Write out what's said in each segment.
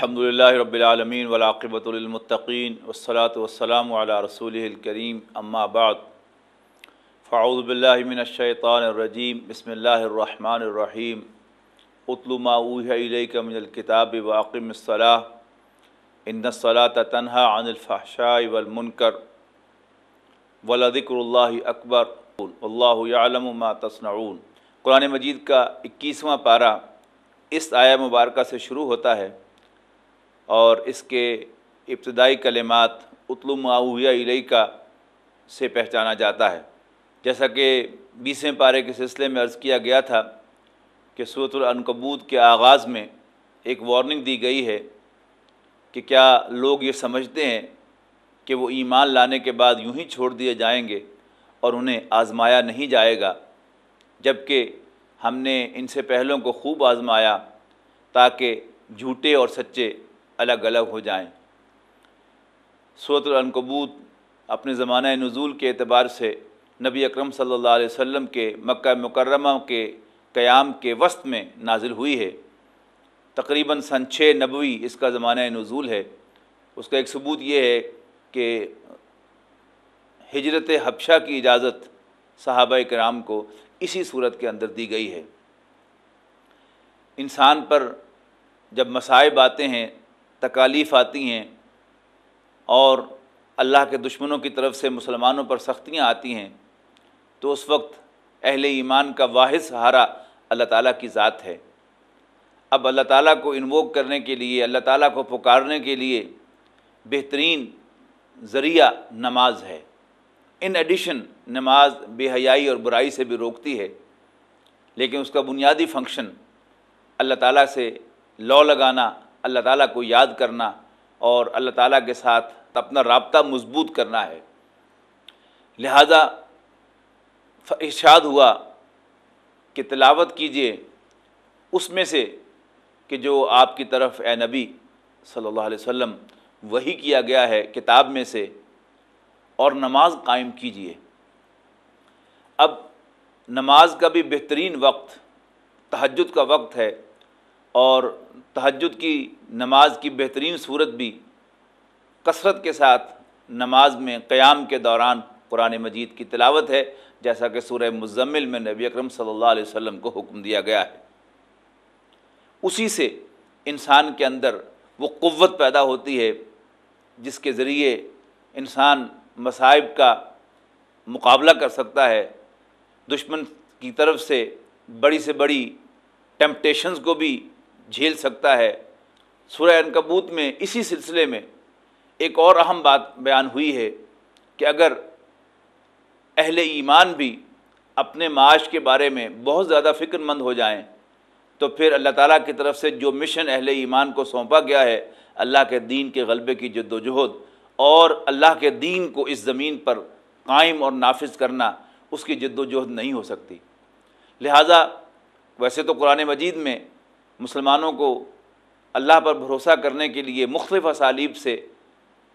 الحمد لله رب العالمين والعاقبة للمتقين والصلاة والسلام على رسوله الكريم أما بعد، فاعوذ بالله من الشيطان الرجيم بسم الله الرحمن الرحيم اتل ما اوحي إليك من الكتاب واقم الصلاة، ان الصلاة تنهى عن الفحشاء والمنكر ولذكر الله اکبر اللہ يعلم ما تصنعون۔ قرآن مجید کا اکیسواں پارہ اس آیہ مبارکہ سے شروع ہوتا ہے۔ اور اس کے ابتدائی کلمات اتلو معاویہ علیہ کا سے پہچانا جاتا ہے۔ جیسا کہ بیسویں پارے کے سلسلے میں عرض کیا گیا تھا کہ صورت العنکبوت کے آغاز میں ایک وارننگ دی گئی ہے کہ کیا لوگ یہ سمجھتے ہیں کہ وہ ایمان لانے کے بعد یوں ہی چھوڑ دیے جائیں گے اور انہیں آزمایا نہیں جائے گا، جبکہ ہم نے ان سے پہلوں کو خوب آزمایا تاکہ جھوٹے اور سچے الگ الگ ہو جائیں۔ صورت العنکبوت اپنے زمانہ نزول کے اعتبار سے نبی اکرم صلی اللہ علیہ وسلم کے مکہ مکرمہ کے قیام کے وسط میں نازل ہوئی ہے۔ تقریباً سن چھ نبوی اس کا زمانہ نزول ہے۔ اس کا ایک ثبوت یہ ہے کہ ہجرت حبشہ کی اجازت صحابہ کرام کو اسی صورت کے اندر دی گئی ہے۔ انسان پر جب مصائب آتے ہیں تکالیف آتی ہیں اور اللہ کے دشمنوں کی طرف سے مسلمانوں پر سختیاں آتی ہیں، تو اس وقت اہل ایمان کا واحد سہارا اللہ تعالیٰ کی ذات ہے۔ اب اللہ تعالیٰ کو انووک کرنے کے لیے، اللہ تعالیٰ کو پکارنے کے لیے بہترین ذریعہ نماز ہے۔ ان ایڈیشن نماز بے حیائی اور برائی سے بھی روکتی ہے۔ لیکن اس کا بنیادی فنکشن اللہ تعالیٰ سے لو لگانا اللہ تعالیٰ کو یاد کرنا اور اللہ تعالیٰ کے ساتھ اپنا رابطہ مضبوط کرنا ہے۔ لہذا ارشاد ہوا کہ تلاوت کیجیے۔ اس میں سے کہ جو آپ کی طرف اے نبی صلی اللہ علیہ وسلم وہی کیا گیا ہے کتاب میں سے، اور نماز قائم کیجیے۔ اب نماز کا بھی بہترین وقت، تہجد کا وقت ہے۔ اور تہجد کی نماز کی بہترین صورت بھی کثرت کے ساتھ نماز میں قیام کے دوران قرآن مجید کی تلاوت ہے، جیسا کہ سورہ مزمل میں نبی اکرم صلی اللہ علیہ وسلم کو حکم دیا گیا ہے۔ اسی سے انسان کے اندر وہ قوت پیدا ہوتی ہے، جس کے ذریعے انسان مصائب کا مقابلہ کر سکتا ہے۔ دشمن کی طرف سے بڑی سے بڑی ٹیمپٹیشنز کو بھی جھیل سکتا ہے۔ سورہ انکبوت میں اسی سلسلے میں ایک اور اہم بات بیان ہوئی ہے کہ اگر اہل ایمان بھی اپنے معاش کے بارے میں بہت زیادہ فکر مند ہو جائیں، تو پھر اللہ تعالیٰ کی طرف سے جو مشن اہل ایمان کو سونپا گیا ہے، اللہ کے دین کے غلبے کی جد و جہد اور اللہ کے دین کو اس زمین پر قائم اور نافذ کرنا اس کی جد و جہد نہیں ہو سکتی۔ لہٰذا ویسے تو قرآن مجید میں مسلمانوں کو اللہ پر بھروسہ کرنے کے لیے مختلف اسالیب سے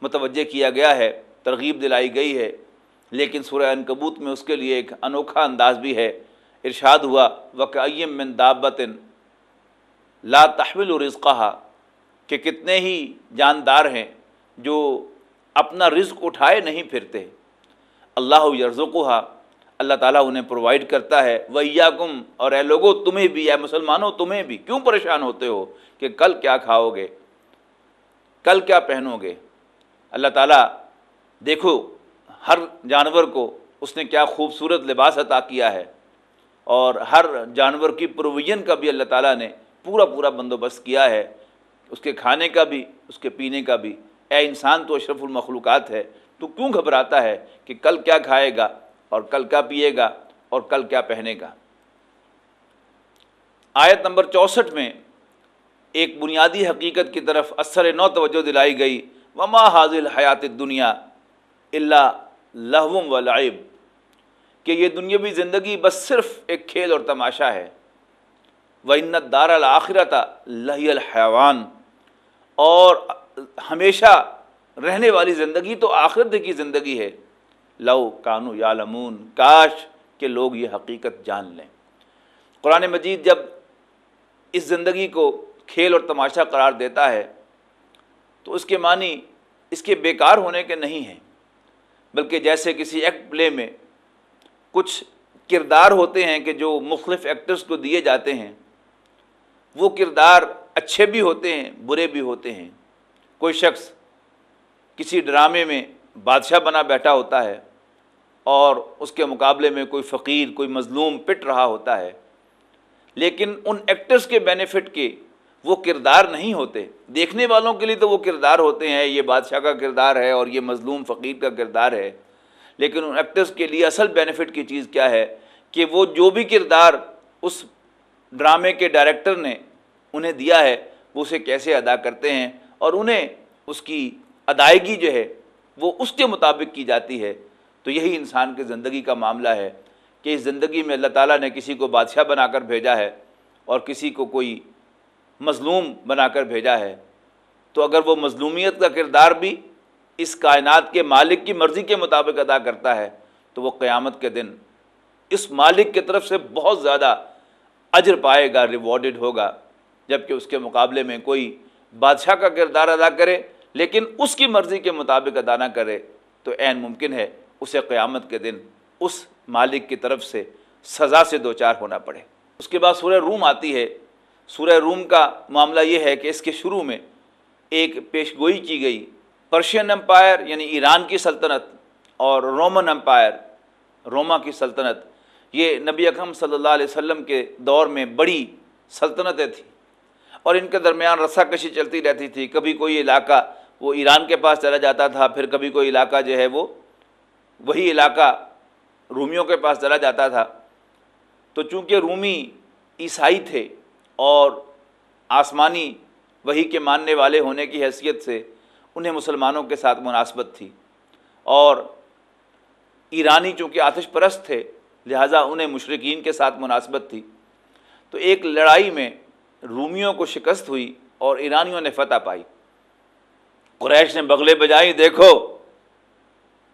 متوجہ کیا گیا ہے، ترغیب دلائی گئی ہے۔ لیکن سورہ انکبوت میں اس کے لیے ایک انوکھا انداز بھی ہے۔ ارشاد ہوا وقعیم من دابتن لا تحول و رزقہ کہ کتنے ہی جاندار ہیں جو اپنا رزق اٹھائے نہیں پھرتے۔ اللہ یرزقہ اللہ تعالیٰ انہیں پرووائڈ کرتا ہے۔ ویا کم اور اے لوگو، تمہیں بھی، اے مسلمانوں، تمہیں بھی۔ کیوں پریشان ہوتے ہو کہ کل کیا کھاؤ گے کل کیا پہنو گے اللہ تعالیٰ، دیکھو، ہر جانور کو اس نے کیا خوبصورت لباس عطا کیا ہے۔ اور ہر جانور کی پروویژن کا بھی اللہ تعالیٰ نے پورا پورا بندوبست کیا ہے۔ اس کے کھانے کا بھی، اس کے پینے کا بھی۔ اے انسان، تو اشرف المخلوقات ہے۔ تو کیوں گھبراتا ہے کہ کل کیا کھائے گا؟ اور کل کیا پیے گا اور کل کیا پہنے گا۔ آیت نمبر چونسٹھ میں ایک بنیادی حقیقت کی طرف اثر نو توجہ دلائی گئی۔ وما حاضل حیات دنیا اللہ لہوم و لعب کہ یہ دنیاوی زندگی بس صرف ایک کھیل اور تماشا ہے۔ و انت دار الآخرت لہی الحیوان اور ہمیشہ رہنے والی زندگی تو آخرت کی زندگی ہے۔ لو کانو یالمون کاش کہ لوگ یہ حقیقت جان لیں۔ قرآن مجید جب اس زندگی کو کھیل اور تماشا قرار دیتا ہے، تو اس کے معنی اس کے بیکار ہونے کے نہیں ہیں، بلکہ جیسے کسی ایکٹ پلے میں کچھ کردار ہوتے ہیں کہ جو مختلف ایکٹرز کو دیے جاتے ہیں، وہ کردار اچھے بھی ہوتے ہیں، برے بھی ہوتے ہیں۔ کوئی شخص کسی ڈرامے میں بادشاہ بنا بیٹھا ہوتا ہے اور اس کے مقابلے میں کوئی فقیر، کوئی مظلوم پٹ رہا ہوتا ہے، لیکن ان ایکٹرز کے بینیفٹ کے وہ کردار نہیں ہوتے۔ دیکھنے والوں کے لیے تو وہ کردار ہوتے ہیں، یہ بادشاہ کا کردار ہے اور یہ مظلوم فقیر کا کردار ہے۔ لیکن ان ایکٹرز کے لیے اصل بینیفٹ کی چیز کیا ہے؟ کہ وہ جو بھی کردار اس ڈرامے کے ڈائریکٹر نے انہیں دیا ہے، وہ اسے کیسے ادا کرتے ہیں؟ اور انہیں اس کی ادائیگی جو ہے وہ اس کے مطابق کی جاتی ہے، تو یہی انسان کی زندگی کا معاملہ ہے کہ اس زندگی میں اللہ تعالیٰ نے کسی کو بادشاہ بنا کر بھیجا ہے اور کسی کو کوئی مظلوم بنا کر بھیجا ہے۔ تو اگر وہ مظلومیت کا کردار بھی اس کائنات کے مالک کی مرضی کے مطابق ادا کرتا ہے، تو وہ قیامت کے دن اس مالک کی طرف سے بہت زیادہ اجر پائے گا ریوارڈڈ ہوگا جبکہ اس کے مقابلے میں کوئی بادشاہ کا کردار ادا کرے۔ لیکن اس کی مرضی کے مطابق ادا نہ کرے تو عین ممکن ہے اسے قیامت کے دن اس مالک کی طرف سے سزا سے دو چار ہونا پڑے۔ اس کے بعد سورہ روم آتی ہے۔ سورہ روم کا معاملہ یہ ہے کہ اس کے شروع میں ایک پیش گوئی کی گئی۔ پرشین امپائر یعنی ایران کی سلطنت اور رومن امپائر، روما کی سلطنت، یہ نبی اکرم صلی اللہ علیہ وسلم کے دور میں بڑی سلطنتیں تھیں اور ان کے درمیان رسا کشی چلتی رہتی تھی۔ کبھی کوئی علاقہ وہ ایران کے پاس چلا جاتا تھا، پھر کبھی کوئی علاقہ جو ہے وہ وہی علاقہ رومیوں کے پاس چلا جاتا تھا۔ تو چونکہ رومی عیسائی تھے اور آسمانی وہی کے ماننے والے ہونے کی حیثیت سے انہیں مسلمانوں کے ساتھ مناسبت تھی۔ اور ایرانی چونکہ آتش پرست تھے، لہٰذا انہیں مشرقین کے ساتھ مناسبت تھی۔ تو ایک لڑائی میں رومیوں کو شکست ہوئی اور ایرانیوں نے فتح پائی۔ قریش نے بغلے بجائی، دیکھو،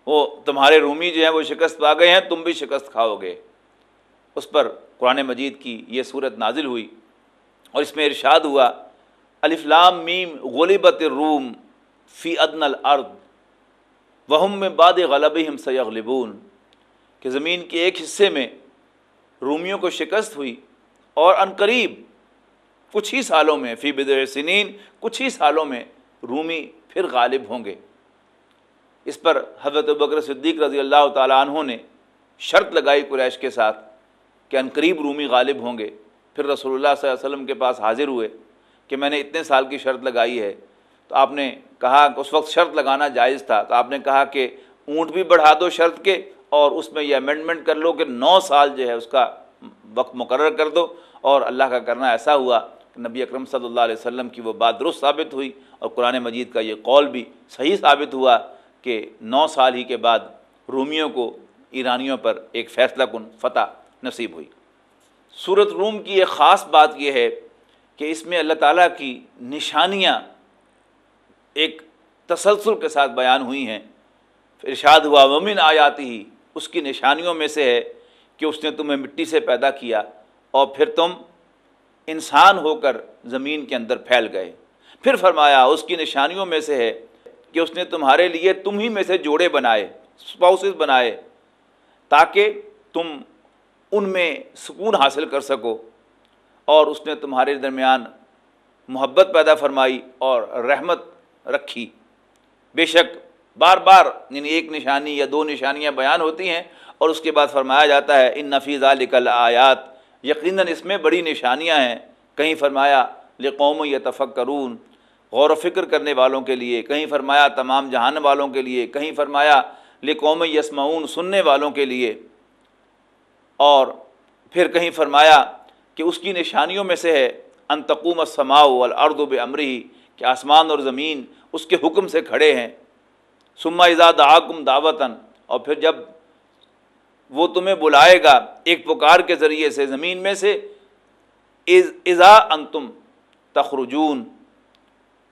وہ تمہارے رومی جو ہیں، وہ شکست پا گئے ہیں، تم بھی شکست کھاؤ گے۔ اس پر قرآن مجید کی یہ صورت نازل ہوئی اور اس میں ارشاد ہوا الفلام میم غلبت روم فی ادن الارض وہم میں باد غلب ہم سیغلبون۔ کہ زمین کے ایک حصے میں رومیوں کو شکست ہوئی اور عنقریب کچھ ہی سالوں میں، فی بدر سنین، کچھ ہی سالوں میں رومی پھر غالب ہوں گے۔ اس پر حضرت بکر صدیق رضی اللہ تعالیٰ عنہ نے شرط لگائی قریش کے ساتھ کہ عنقریب رومی غالب ہوں گے۔ پھر رسول اللہ صلی اللہ علیہ وسلم کے پاس حاضر ہوئے کہ میں نے اتنے سال کی شرط لگائی ہے۔ تو آپ نے کہا کہ اس وقت شرط لگانا جائز تھا۔ تو آپ نے کہا کہ اونٹ بھی بڑھا دو شرط کے اور اس میں یہ امینڈمنٹ کر لو کہ نو سال جو ہے اس کا وقت مقرر کر دو۔ اور اللہ کا کرنا ایسا ہوا کہ نبی اکرم صلی اللہ علیہ وسلم کی وہ بات درست ثابت ہوئی۔ اور قرآن مجید کا یہ قول بھی صحیح ثابت ہوا کہ نو سال ہی کے بعد رومیوں کو ایرانیوں پر ایک فیصلہ کن فتح نصیب ہوئی۔ صورت روم کی ایک خاص بات یہ ہے کہ اس میں اللہ تعالیٰ کی نشانیاں ایک تسلسل کے ساتھ بیان ہوئی ہیں۔ ارشاد ہوا، ومن آیاتی ہی اس کی نشانیوں میں سے ہے کہ اس نے تمہیں مٹی سے پیدا کیا اور پھر تم انسان ہو کر زمین کے اندر پھیل گئے۔ پھر فرمایا، اس کی نشانیوں میں سے ہے کہ اس نے تمہارے لیے تم ہی میں سے جوڑے بنائے اسپاؤسز بنائے، تاکہ تم ان میں سکون حاصل کر سکو۔ اور اس نے تمہارے درمیان محبت پیدا فرمائی اور رحمت رکھی۔ بے شک بار بار یعنی ایک نشانی یا دو نشانیاں بیان ہوتی ہیں اور اس کے بعد فرمایا جاتا ہے، ان نفیز علیکل آیات یقیناً اس میں بڑی نشانیاں ہیں۔ کہیں فرمایا، لقوم یا تفکرون غور و فکر کرنے والوں کے لیے، کہیں فرمایا تمام جہان والوں کے لیے، کہیں فرمایا لقوم یسمعون سننے والوں کے لیے۔ اور پھر کہیں فرمایا کہ اس کی نشانیوں میں سے ہے انتقوم السماء والارض بعمرہ کہ آسمان اور زمین اس کے حکم سے کھڑے ہیں۔ سما ازاد آکم دعوتاً، اور پھر جب وہ تمہیں بلائے گا ایک پکار کے ذریعے سے زمین میں سے ازا ان تم تخرجون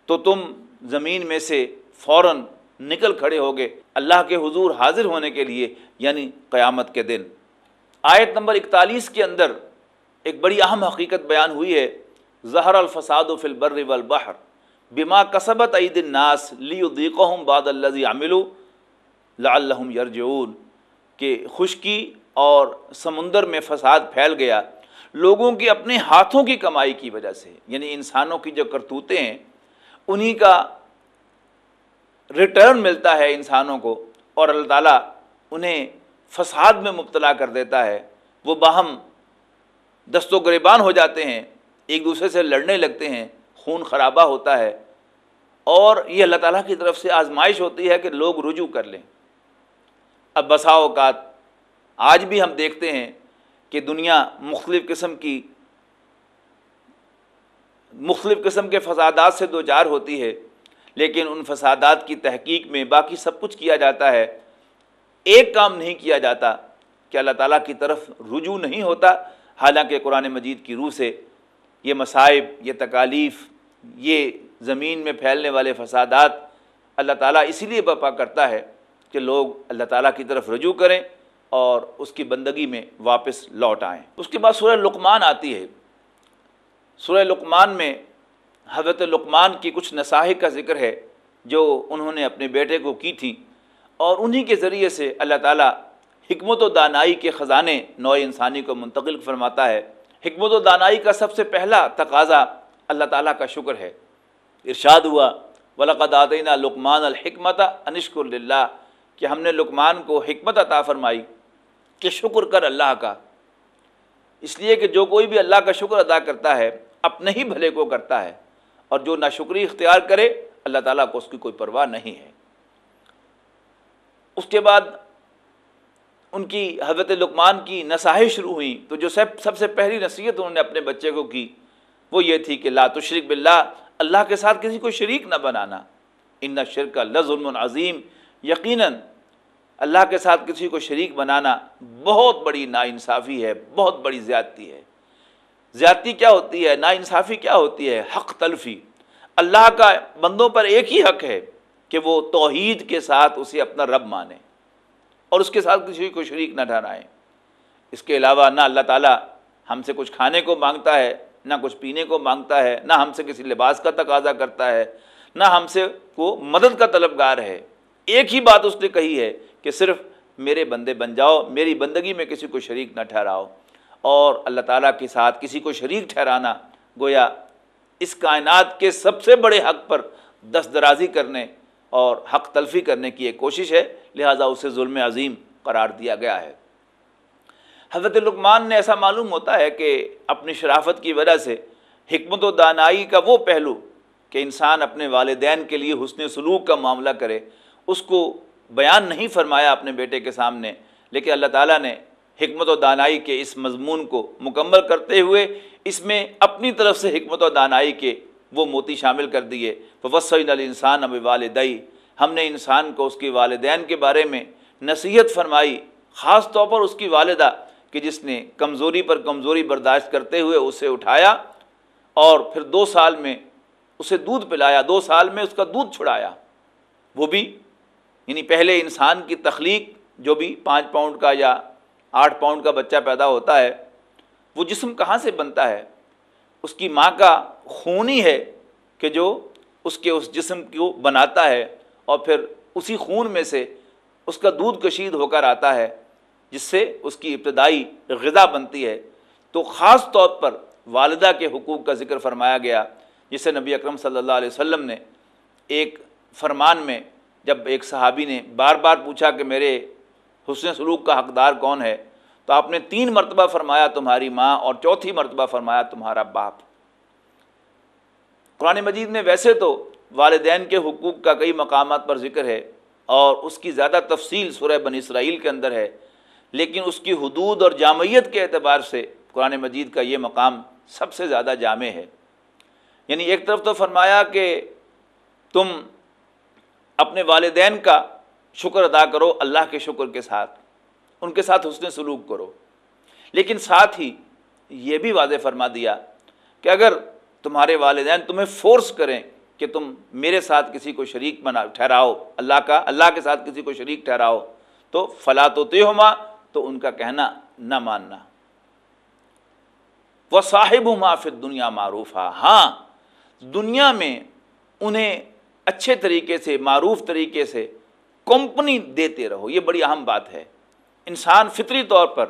تو تم زمین میں سے فوراً نکل کھڑے ہوگے اللہ کے حضور حاضر ہونے کے لیے یعنی قیامت کے دن۔ آیت نمبر اکتالیس کے اندر ایک بڑی اہم حقیقت بیان ہوئی ہے زہر الفساد و فلبر والبحر۔ بما کسبت عید الناس لیدیقہم بعد الذی عملو لعلہم یرجعون۔ کہ خشکی اور سمندر میں فساد پھیل گیا، لوگوں کی اپنے ہاتھوں کی کمائی کی وجہ سے یعنی انسانوں کی جو کرتوتیں ہیں انہی کا ریٹرن ملتا ہے انسانوں کو اور اللہ تعالیٰ انہیں فساد میں مبتلا کر دیتا ہے۔ وہ باہم دست و گریبان ہو جاتے ہیں، ایک دوسرے سے لڑنے لگتے ہیں، خون خرابہ ہوتا ہے۔ اور یہ اللہ تعالیٰ کی طرف سے آزمائش ہوتی ہے کہ لوگ رجوع کر لیں۔ اب بسا اوقات آج بھی ہم دیکھتے ہیں کہ دنیا مختلف قسم کی مختلف قسم کے فسادات سے دو چار ہوتی ہے، لیکن ان فسادات کی تحقیق میں باقی سب کچھ کیا جاتا ہے۔ ایک کام نہیں کیا جاتا، کہ اللہ تعالیٰ کی طرف رجوع نہیں ہوتا، حالانکہ قرآن مجید کی روح سے یہ مصائب، یہ تکالیف، یہ زمین میں پھیلنے والے فسادات اللہ تعالیٰ اسی لیے بپا کرتا ہے کہ لوگ اللہ تعالیٰ کی طرف رجوع کریں اور اس کی بندگی میں واپس لوٹ آئیں۔ اس کے بعد سورہ لقمان آتی ہے۔ سورہ لقمان میں حضرت لقمان کی کچھ نصاح کا ذکر ہے جو انہوں نے اپنے بیٹے کو کی تھی اور انہی کے ذریعے سے اللہ تعالیٰ حکمت و دانائی کے خزانے نو انسانی کو منتقل فرماتا ہے۔ حکمت و دانائی کا سب سے پہلا تقاضا اللہ تعالیٰ کا شکر ہے۔ ارشاد ہوا ولقدینہ لقمان الحکمت انشک اللہ کہ ہم نے لقمان کو حکمت عطا فرمائی کہ شکر کر اللہ کا۔ اس لیے کہ جو کوئی بھی اللہ کا شکر ادا کرتا ہے اپنے ہی بھلے کو کرتا ہے اور جو ناشکری اختیار کرے، اللہ تعالیٰ کو اس کی کوئی پرواہ نہیں ہے۔ اس کے بعد ان کی حضرت لقمان کی نصاحیں شروع ہوئیں۔ تو جو سب سب سے پہلی نصیحت انہوں نے اپنے بچے کو کی، وہ یہ تھی کہ لا تشرک باللہ، اللہ کے ساتھ کسی کو شریک نہ بنانا۔ ان شرک ظلم عظیم۔ یقیناً اللہ کے ساتھ کسی کو شریک بنانا بہت بڑی ناانصافی ہے، بہت بڑی زیادتی ہے۔ زیادتی کیا ہوتی ہے؟ ناانصافی کیا ہوتی ہے؟ حق تلفی۔ اللہ کا بندوں پر ایک ہی حق ہے کہ وہ توحید کے ساتھ اسے اپنا رب مانے اور اس کے ساتھ کسی کو شریک نہ ٹھہرائیں۔ اس کے علاوہ نہ اللہ تعالیٰ ہم سے کچھ کھانے کو مانگتا ہے، نہ کچھ پینے کو مانگتا ہے، نہ ہم سے کسی لباس کا تقاضا کرتا ہے، نہ ہم سے وہ مدد کا طلبگار ہے۔ ایک ہی بات اس نے کہی ہے کہ صرف میرے بندے بن جاؤ، میری بندگی میں کسی کو شریک نہ ٹھہراؤ۔ اور اللہ تعالیٰ کے ساتھ کسی کو شریک ٹھہرانا، گویا اس کائنات کے سب سے بڑے حق پر دست درازی کرنے اور حق تلفی کرنے کی ایک کوشش ہے، لہٰذا اسے ظلم عظیم قرار دیا گیا ہے۔ حضرت لقمان نے ایسا معلوم ہوتا ہے کہ اپنی شرافت کی وجہ سے حکمت و دانائی کا وہ پہلو کہ انسان اپنے والدین کے لیے حسن سلوک کا معاملہ کرے، اس کو بیان نہیں فرمایا اپنے بیٹے کے سامنے، لیکن اللہ تعالیٰ نے حکمت و دانائی کے اس مضمون کو مکمل کرتے ہوئے اس میں اپنی طرف سے حکمت و دانائی کے وہ موتی شامل کر دیے۔ وسعین الانسان اب والدئی ہم نے انسان کو اس کی والدین کے بارے میں نصیحت فرمائی، خاص طور پر اس کی والدہ کہ جس نے کمزوری پر کمزوری برداشت کرتے ہوئے اسے اٹھایا اور پھر دو سال میں اسے دودھ پلایا، دو سال میں اس کا دودھ چھڑایا۔ وہ بھی یعنی پہلے انسان کی تخلیق جو بھی پانچ پاؤنڈ کا یا آٹھ پاؤنڈ کا بچہ پیدا ہوتا ہے، وہ جسم کہاں سے بنتا ہے؟ اس کی ماں کا خون ہی ہے کہ جو اس کے اس جسم کو بناتا ہے اور پھر اسی خون میں سے اس کا دودھ کشید ہو کر آتا ہے، جس سے اس کی ابتدائی غذا بنتی ہے۔ تو خاص طور پر والدہ کے حقوق کا ذکر فرمایا گیا، جسے نبی اکرم صلی اللہ علیہ وسلم نے ایک فرمان میں جب ایک صحابی نے بار بار پوچھا کہ میرے حسن سلوک کا حقدار کون ہے؟ تو آپ نے تین مرتبہ فرمایا تمہاری ماں اور چوتھی مرتبہ فرمایا تمہارا باپ۔ قرآن مجید میں ویسے تو والدین کے حقوق کا کئی مقامات پر ذکر ہے اور اس کی زیادہ تفصیل سورہ بن اسرائیل کے اندر ہے، لیکن اس کی حدود اور جامعیت کے اعتبار سے قرآن مجید کا یہ مقام سب سے زیادہ جامع ہے۔ یعنی ایک طرف تو فرمایا کہ تم اپنے والدین کا شکر ادا کرو اللہ کے شکر کے ساتھ، ان کے ساتھ حسن سلوک کرو۔ لیکن ساتھ ہی یہ بھی واضح فرما دیا کہ اگر تمہارے والدین تمہیں فورس کریں کہ تم میرے ساتھ کسی کو شریک بنا، ٹھہراؤ، اللہ کا، اللہ کے ساتھ کسی کو شریک ٹھہراؤ، تو فلا تو ماں تو ان کا کہنا نہ ماننا۔ وہ صاحب ہوں پھر دنیا معروف ہاں دنیا میں انہیں اچھے طریقے سے، معروف طریقے سے کمپنی دیتے رہو، یہ بڑی اہم بات ہے۔ انسان فطری طور پر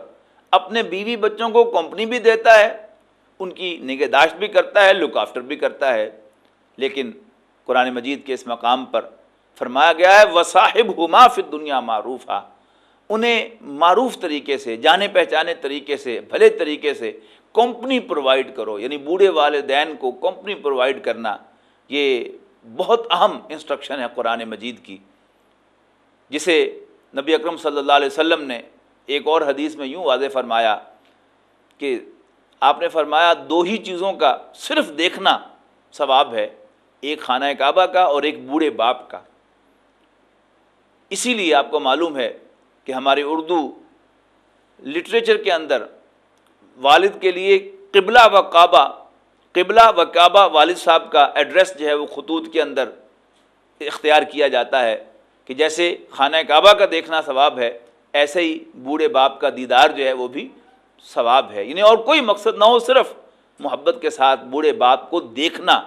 اپنے بیوی بچوں کو کمپنی بھی دیتا ہے، ان کی نگہداشت بھی کرتا ہے لک آفٹر بھی کرتا ہے۔ لیکن قرآن مجید کے اس مقام پر فرمایا گیا ہے وصاحب ہما فی دنیا معروف انہیں معروف طریقے سے، جانے پہچانے طریقے سے، بھلے طریقے سے کمپنی پرووائڈ کرو۔ یعنی بوڑھے والدین کو کمپنی پرووائڈ کرنا، یہ بہت اہم انسٹرکشن ہے قرآن مجید کی۔ جسے نبی اکرم صلی اللہ علیہ وسلم نے ایک اور حدیث میں یوں واضح فرمایا کہ آپ نے فرمایا، دو ہی چیزوں کا صرف دیکھنا ثواب ہے، ایک خانہ کعبہ کا اور ایک بوڑھے باپ کا۔ اسی لیے آپ کو معلوم ہے کہ ہماری اردو لٹریچر کے اندر والد کے لیے قبلہ و کعبہ، قبلہ و کعبہ والد صاحب کا ایڈریس جو ہے وہ خطوط کے اندر اختیار کیا جاتا ہے۔ کہ جیسے خانہ کعبہ کا دیکھنا ثواب ہے، ایسے ہی بوڑھے باپ کا دیدار جو ہے وہ بھی ثواب ہے۔ یعنی اور کوئی مقصد نہ ہو، صرف محبت کے ساتھ بوڑھے باپ کو دیکھنا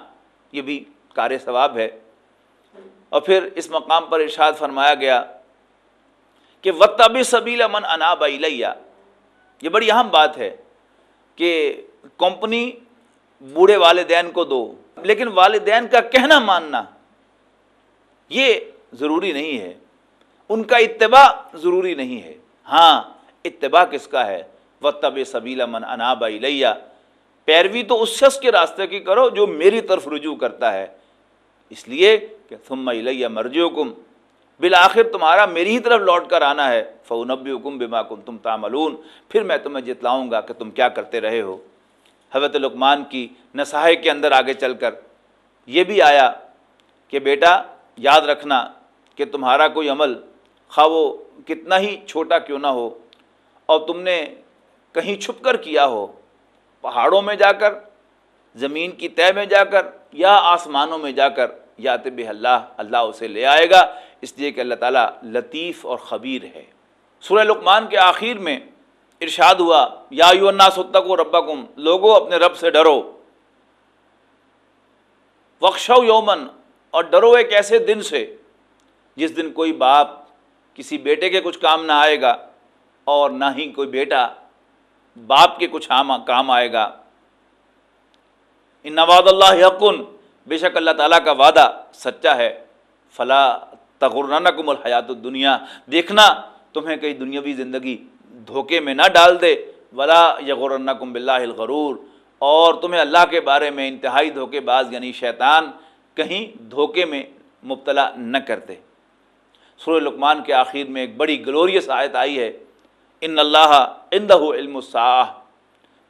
یہ بھی کار ثواب ہے۔ اور پھر اس مقام پر ارشاد فرمایا گیا کہ وطب صبیل من اناب لیا یہ بڑی اہم بات ہے کہ کمپنی بوڑھے والدین کو دو، لیکن والدین کا کہنا ماننا، یہ ضروری نہیں ہے۔ ان کا اتباع ضروری نہیں ہے۔ ہاں اتباع کس کا ہے؟ و طب صبیلا من اناب لیا پیروی تو اس شخص کے راستے کی کرو جو میری طرف رجوع کرتا ہے۔ اس لیے کہ ثم الیہ مرجو کم بالآخر تمہارا میری ہی طرف لوٹ کر آنا ہے۔ فونبی حکم بما کم تم تعملون۔ پھر میں تمہیں جتلاؤں گا کہ تم کیا کرتے رہے ہو۔ حضرت لقمان کی نصاحے کے اندر آگے چل کر یہ بھی آیا کہ بیٹا، یاد رکھنا کہ تمہارا کوئی عمل خواہ وہ کتنا ہی چھوٹا کیوں نہ ہو، اور تم نے کہیں چھپ کر کیا ہو، پہاڑوں میں جا کر، زمین کی طے میں جا کر، یا آسمانوں میں جا کر، یا طب اللہ اللہ اسے لے آئے گا۔ اس لیے کہ اللہ تعالیٰ لطیف اور خبیر ہے۔ سورہ لقمان کے آخر میں ارشاد ہوا، یا یو ستک و ربکم، لوگو اپنے رب سے ڈرو۔ وقشو یومن اور ڈرو ایک ایسے دن سے جس دن کوئی باپ کسی بیٹے کے کچھ کام نہ آئے گا اور نہ ہی کوئی بیٹا باپ کے کچھ کام آئے گا۔ ان نواد اللہ یقن بے شک اللہ تعالیٰ کا وعدہ سچا ہے۔ فلاں تغرانہ کم الحیات الدنیا۔ دیکھنا، تمہیں کئی دنیاوی زندگی دھوکے میں نہ ڈال دے۔ ولا یغرن کم بلّہ الغرور۔ اور تمہیں اللہ کے بارے میں انتہائی دھوکے باز یعنی شیطان، کہیں دھوکے میں مبتلا نہ کرتے سورہ لقمان کے آخر میں ایک بڑی گلوریس آیت آئی ہے، ان اللہ اندہ علم الصاح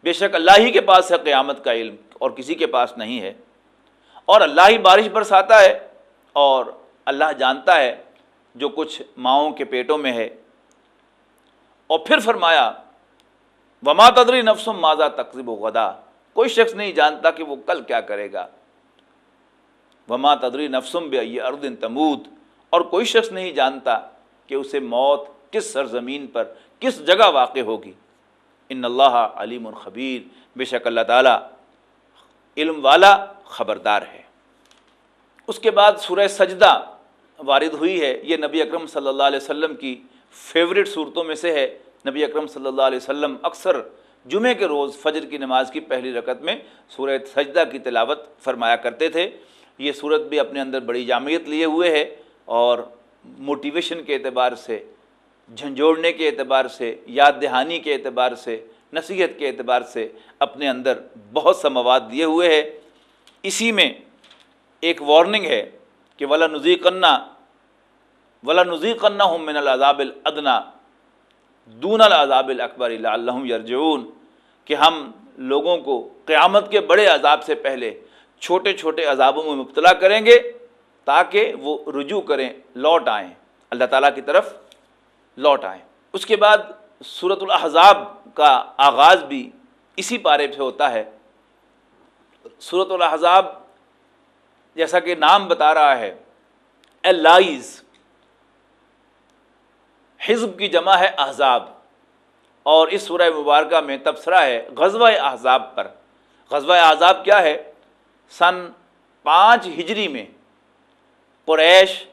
بے شک اللہ ہی کے پاس ہے قیامت کا علم، اور کسی کے پاس نہیں ہے۔ اور اللہ ہی بارش برساتا ہے، اور اللہ جانتا ہے جو کچھ ماؤں کے پیٹوں میں ہے۔ اور پھر فرمایا، وما تدری نفسم ماضا تقزب و غدا کوئی شخص نہیں جانتا کہ وہ کل کیا کرے گا۔ وما تدری نفسم بے یہ اردن تمود اور کوئی شخص نہیں جانتا کہ اسے موت کس سرزمین پر کس جگہ واقع ہوگی۔ ان اللہ علیم الخبیر بے شک اللہ تعالیٰ علم والا خبردار ہے۔ اس کے بعد سورہ سجدہ وارد ہوئی ہے۔ یہ نبی اکرم صلی اللہ علیہ وسلم کی فیوریٹ صورتوں میں سے ہے۔ نبی اکرم صلی اللہ علیہ وسلم اکثر جمعہ کے روز فجر کی نماز کی پہلی رکعت میں سورہ سجدہ کی تلاوت فرمایا کرتے تھے۔ یہ صورت بھی اپنے اندر بڑی جامعت لیے ہوئے ہے۔ اور موٹیویشن کے اعتبار سے، جھنجھوڑنے کے اعتبار سے، یاد دہانی کے اعتبار سے، نصیحت کے اعتبار سے اپنے اندر بہت سا مواد دیے ہوئے ہے اسی میں ایک وارننگ ہے کہ ولا نزیقنا ولا نزی قنا ہوں من العذاب الادنا دون العذاب الاکبر اللہ یرجعون کہ ہم لوگوں کو قیامت کے بڑے عذاب سے پہلے چھوٹے چھوٹے عذابوں میں مبتلا کریں گے۔ تاکہ وہ رجوع کریں، لوٹ آئیں۔ اللہ تعالیٰ کی طرف لوٹ آئیں۔ اس کے بعد صورت الاحزاب کا آغاز بھی اسی پارے سے ہوتا ہے۔ صورت الاحزاب جیسا کہ نام بتا رہا ہے لائز، حزب کی جمع ہے احزاب۔ اور اس سورہ مبارکہ میں تبصرہ ہے غزوہ احزاب پر۔ غزوہ احزاب کیا ہے؟ سن پانچ ہجری میں۔ قریش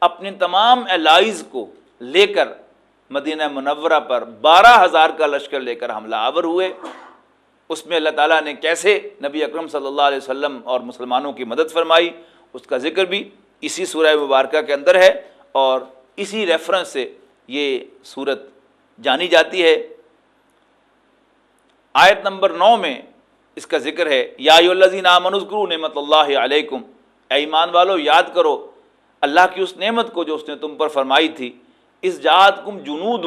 اپنے تمام الائز کو لے کر مدینہ منورہ پر بارہ ہزار کا لشکر لے کر حملہ آور ہوئے۔ اس میں اللہ تعالیٰ نے کیسے نبی اکرم صلی اللہ علیہ وسلم اور مسلمانوں کی مدد فرمائی، اس کا ذکر بھی اسی سورہ مبارکہ کے اندر ہے اور اسی ریفرنس سے یہ صورت جانی جاتی ہے۔ آیت نمبر نو میں اس کا ذکر ہے، یا الزین منظکرو نعمت اللہ علیکم۔ اے ایمان والو، یاد کرو، اللہ کی اس نعمت کو جو اس نے تم پر فرمائی تھی، اس جات کم جنود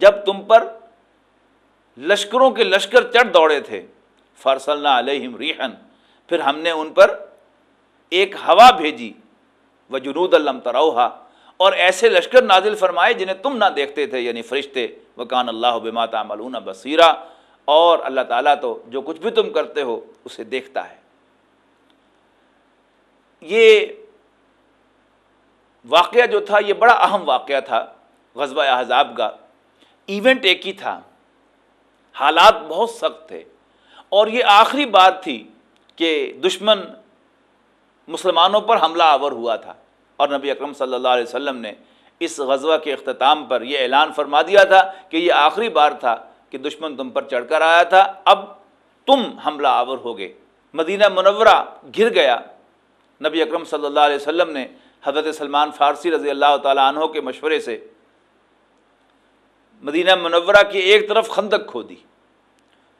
جب تم پر لشکروں کے لشکر چڑھ دوڑے تھے فرسل علیہم ریحن پھر ہم نے ان پر ایک ہوا بھیجی وہ جنود علم تروہا، اور ایسے لشکر نازل فرمائے جنہیں تم نہ دیکھتے تھے یعنی فرشتے وہ کان اللہ بما تعملون بصیرہ اور اللہ تعالیٰ تو جو کچھ بھی تم کرتے ہو، اسے دیکھتا ہے۔ یہ واقعہ جو تھا، یہ بڑا اہم واقعہ تھا غزوہ احزاب کا۔ ایونٹ ایک ہی تھا۔ حالات بہت سخت تھے۔ اور یہ آخری بات تھی کہ دشمن مسلمانوں پر حملہ آور ہوا تھا۔ اور نبی اکرم صلی اللہ علیہ وسلم نے اس غزوہ کے اختتام پر یہ اعلان فرما دیا تھا کہ یہ آخری بار تھا کہ دشمن تم پر چڑھ کر آیا تھا۔ اب تم حملہ آور ہو گئے مدینہ منورہ گر گیا۔ نبی اکرم صلی اللہ علیہ وسلم نے حضرت سلمان فارسی رضی اللہ تعالیٰ عنہ کے مشورے سے مدینہ منورہ کی ایک طرف خندق کھو دی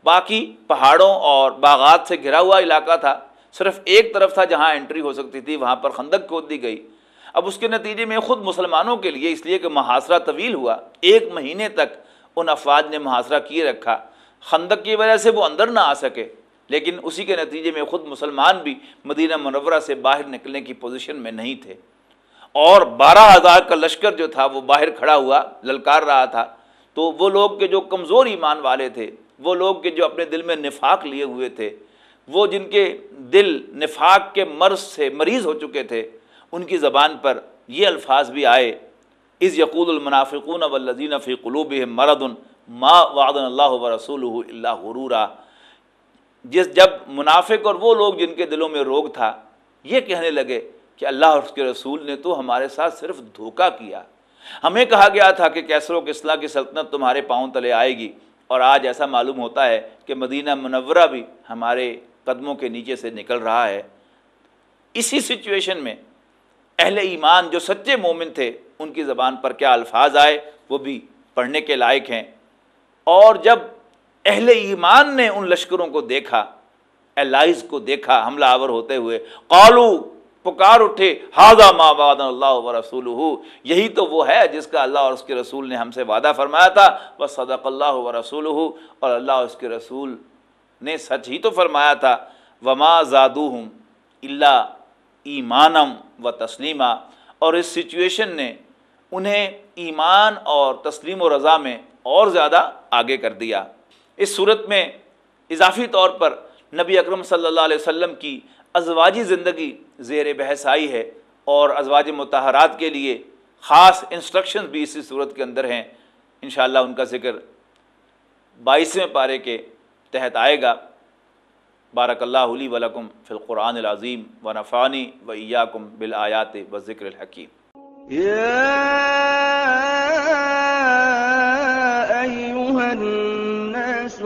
باقی پہاڑوں اور باغات سے گھرا ہوا علاقہ تھا، صرف ایک طرف تھا جہاں انٹری ہو سکتی تھی، وہاں پر خندق کھود دی گئی۔ اب اس کے نتیجے میں خود مسلمانوں کے لیے، اس لیے کہ محاصرہ طویل ہوا، ایک مہینے تک ان افواج نے محاصرہ کیے رکھا۔ خندق کی وجہ سے وہ اندر نہ آ سکے۔ لیکن اسی کے نتیجے میں خود مسلمان بھی مدینہ منورہ سے باہر نکلنے کی پوزیشن میں نہیں تھے۔ اور بارہ ہزار کا لشکر جو تھا وہ باہر کھڑا ہوا، للکار رہا تھا۔ تو وہ لوگ کے جو کمزور ایمان والے تھے، وہ لوگ کے جو اپنے دل میں نفاق لیے ہوئے تھے، وہ جن کے دل نفاق کے مرض سے مریض ہو چکے تھے، ان کی زبان پر یہ الفاظ بھی آئے از یقول المنافقون والذین فی قلوبہم مرض ما وعدن اللہ و رسول اللہ غرورا جس جب منافق اور وہ لوگ جن کے دلوں میں روگ تھا، یہ کہنے لگے کہ اللہ اور اس کے رسول نے تو ہمارے ساتھ صرف دھوکہ کیا۔ ہمیں کہا گیا تھا کہ کیسروں کے اصلاح کی سلطنت تمہارے پاؤں تلے آئے گی، اور آج ایسا معلوم ہوتا ہے کہ مدینہ منورہ بھی ہمارے قدموں کے نیچے سے نکل رہا ہے۔ اسی سچویشن میں اہل ایمان جو سچے مومن تھے، ان کی زبان پر کیا الفاظ آئے؟ وہ بھی پڑھنے کے لائق ہیں۔ اور جب اہل ایمان نے ان لشکروں کو دیکھا الائز کو دیکھا، حملہ آور ہوتے ہوئے، قالو، پکار اٹھے ہاضا ما وعد اللہ و رسول یہی تو وہ ہے جس کا اللہ اور اس کے رسول نے ہم سے وعدہ فرمایا تھا بس صدق اللہ و رسول اور اللہ اور اس کے رسول نے سچ ہی تو فرمایا تھا، وما زادو ہوں اللہ ایمانم و تسلیمہ اور اس سچویشن نے انہیں ایمان اور تسلیم و رضا میں اور زیادہ آگے کر دیا۔ اس صورت میں اضافی طور پر نبی اکرم صلی اللہ علیہ وسلم کی ازواجی زندگی زیر بحث آئی ہے اور ازواج متحرات کے لیے خاص انسٹرکشن بھی اسی صورت کے اندر ہیں۔ انشاءاللہ ان کا ذکر بائیسویں پارے کے تحت آئے گا۔ بارک اللہ علی ولکم فی القرآن العظیم و نفانی و ایاکم بالآیات و ذکر الحکیم